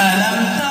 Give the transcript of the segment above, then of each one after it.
ألم تر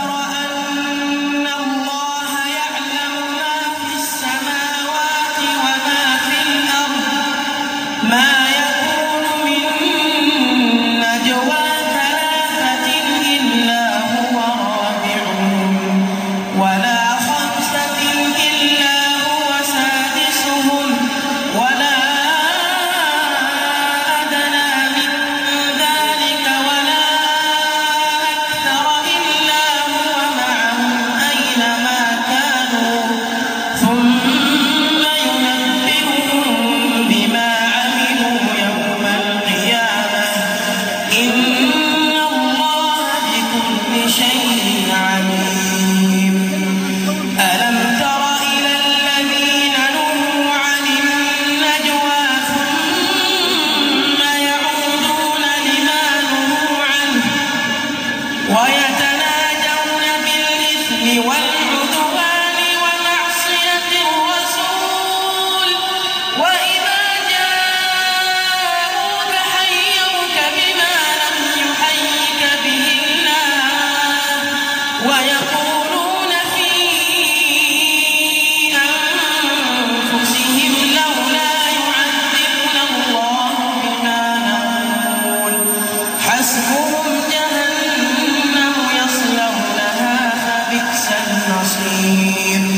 إن جهنم يصلونها فبئس المصير